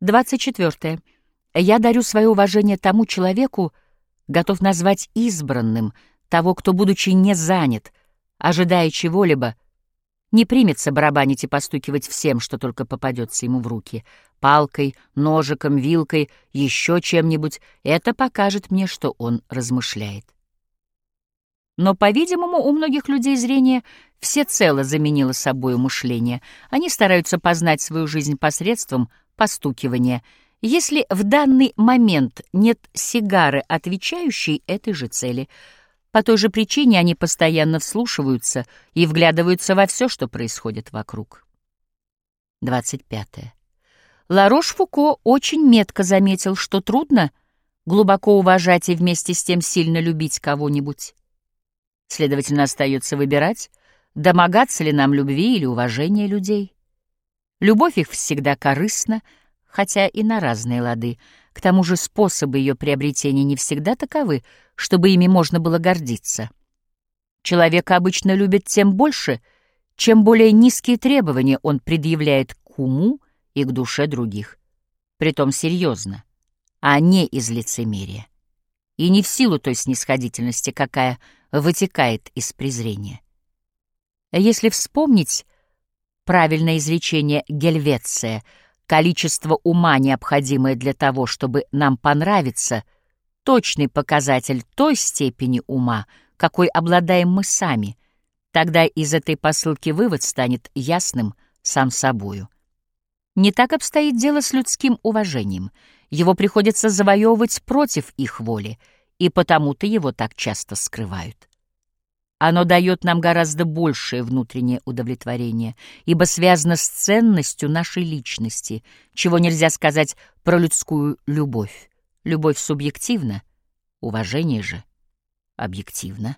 24. Я дарю свое уважение тому человеку, готов назвать избранным, того, кто, будучи не занят, ожидая чего-либо, не примется барабанить и постукивать всем, что только попадется ему в руки. Палкой, ножиком, вилкой, еще чем-нибудь. Это покажет мне, что он размышляет. Но, по-видимому, у многих людей зрение всецело заменило собой мышление. Они стараются познать свою жизнь посредством постукивания. Если в данный момент нет сигары, отвечающей этой же цели — по той же причине они постоянно вслушиваются и вглядываются во все, что происходит вокруг. 25. Ларош-Фуко очень метко заметил, что трудно глубоко уважать и вместе с тем сильно любить кого-нибудь. Следовательно, остается выбирать, домогаться ли нам любви или уважения людей. Любовь их всегда корыстна, хотя и на разные лады. К тому же способы ее приобретения не всегда таковы, чтобы ими можно было гордиться. Человека обычно любят тем больше, чем более низкие требования он предъявляет к уму и к душе других. Притом серьезно, а не из лицемерия. И не в силу той снисходительности, какая вытекает из презрения. Если вспомнить правильное изречение Гельвеция — Количество ума, необходимое для того, чтобы нам понравиться, точный показатель той степени ума, какой обладаем мы сами. Тогда из этой посылки вывод станет ясным сам собою. Не так обстоит дело с людским уважением. Его приходится завоевывать против их воли, и потому-то его так часто скрывают. Оно дает нам гораздо большее внутреннее удовлетворение, ибо связано с ценностью нашей личности, чего нельзя сказать про людскую любовь. Любовь субъективна, уважение же объективно.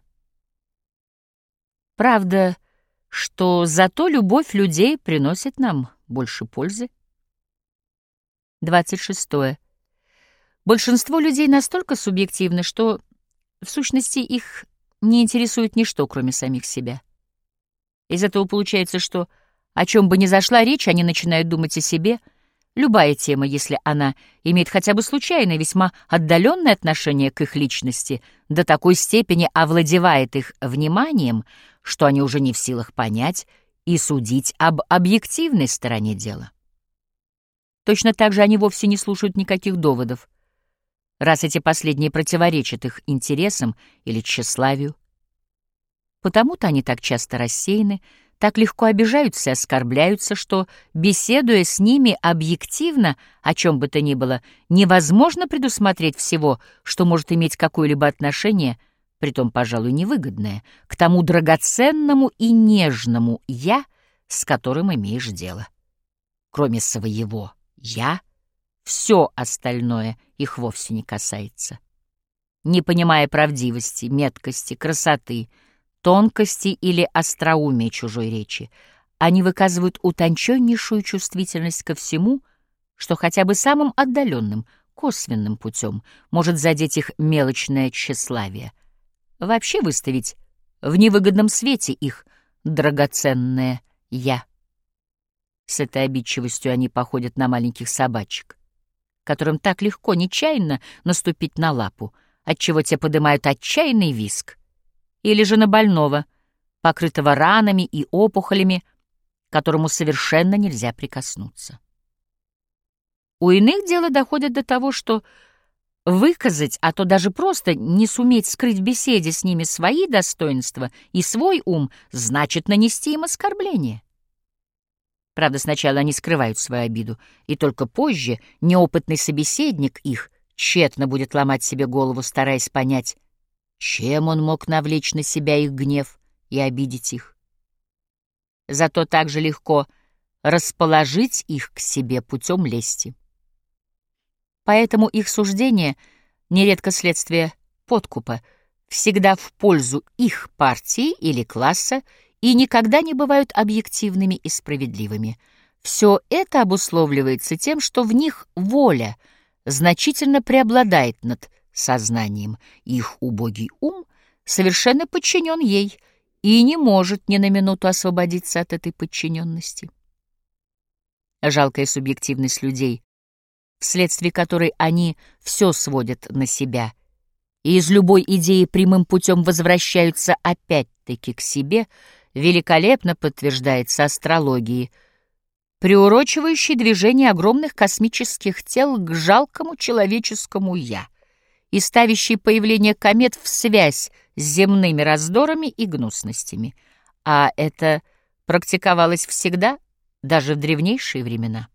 Правда, что зато любовь людей приносит нам больше пользы. 26. Большинство людей настолько субъективны, что в сущности их не интересует ничто, кроме самих себя. Из этого получается, что о чем бы ни зашла речь, они начинают думать о себе. Любая тема, если она имеет хотя бы случайное, весьма отдаленное отношение к их личности, до такой степени овладевает их вниманием, что они уже не в силах понять и судить об объективной стороне дела. Точно так же они вовсе не слушают никаких доводов, раз эти последние противоречат их интересам или тщеславию. Потому-то они так часто рассеяны, так легко обижаются и оскорбляются, что, беседуя с ними объективно, о чем бы то ни было, невозможно предусмотреть всего, что может иметь какое-либо отношение, притом, пожалуй, невыгодное, к тому драгоценному и нежному «я», с которым имеешь дело. Кроме своего «я», все остальное их вовсе не касается. Не понимая правдивости, меткости, красоты, тонкости или остроумия чужой речи, они выказывают утонченнейшую чувствительность ко всему, что хотя бы самым отдаленным, косвенным путем может задеть их мелочное тщеславие, вообще выставить в невыгодном свете их драгоценное «я». С этой обидчивостью они походят на маленьких собачек которым так легко нечаянно наступить на лапу, отчего те поднимают отчаянный виск, или же на больного, покрытого ранами и опухолями, которому совершенно нельзя прикоснуться. У иных дело доходит до того, что выказать, а то даже просто не суметь скрыть в беседе с ними свои достоинства и свой ум, значит нанести им оскорбление. Правда, сначала они скрывают свою обиду, и только позже неопытный собеседник их тщетно будет ломать себе голову, стараясь понять, чем он мог навлечь на себя их гнев и обидеть их. Зато так же легко расположить их к себе путем лести. Поэтому их суждение, нередко следствие подкупа, всегда в пользу их партии или класса и никогда не бывают объективными и справедливыми. Все это обусловливается тем, что в них воля значительно преобладает над сознанием, их убогий ум совершенно подчинен ей и не может ни на минуту освободиться от этой подчиненности. Жалкая субъективность людей вследствие которой они все сводят на себя и из любой идеи прямым путем возвращаются опять-таки к себе, великолепно подтверждается астрологией, приурочивающей движение огромных космических тел к жалкому человеческому «я» и ставящей появление комет в связь с земными раздорами и гнусностями. А это практиковалось всегда, даже в древнейшие времена.